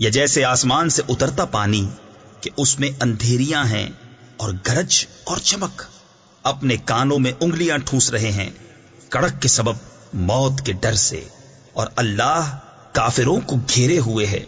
یا جیسے آسمان سے اترتا پانی کہ اس میں اندھیریاں ہیں اور گرج اور چمک اپنے کانوں میں انگلیاں ٹھوس رہے ہیں، کڑک کے سبب موت کے ڈر سے اور اللہ کافروں کو گھیرے ہوئے ہے۔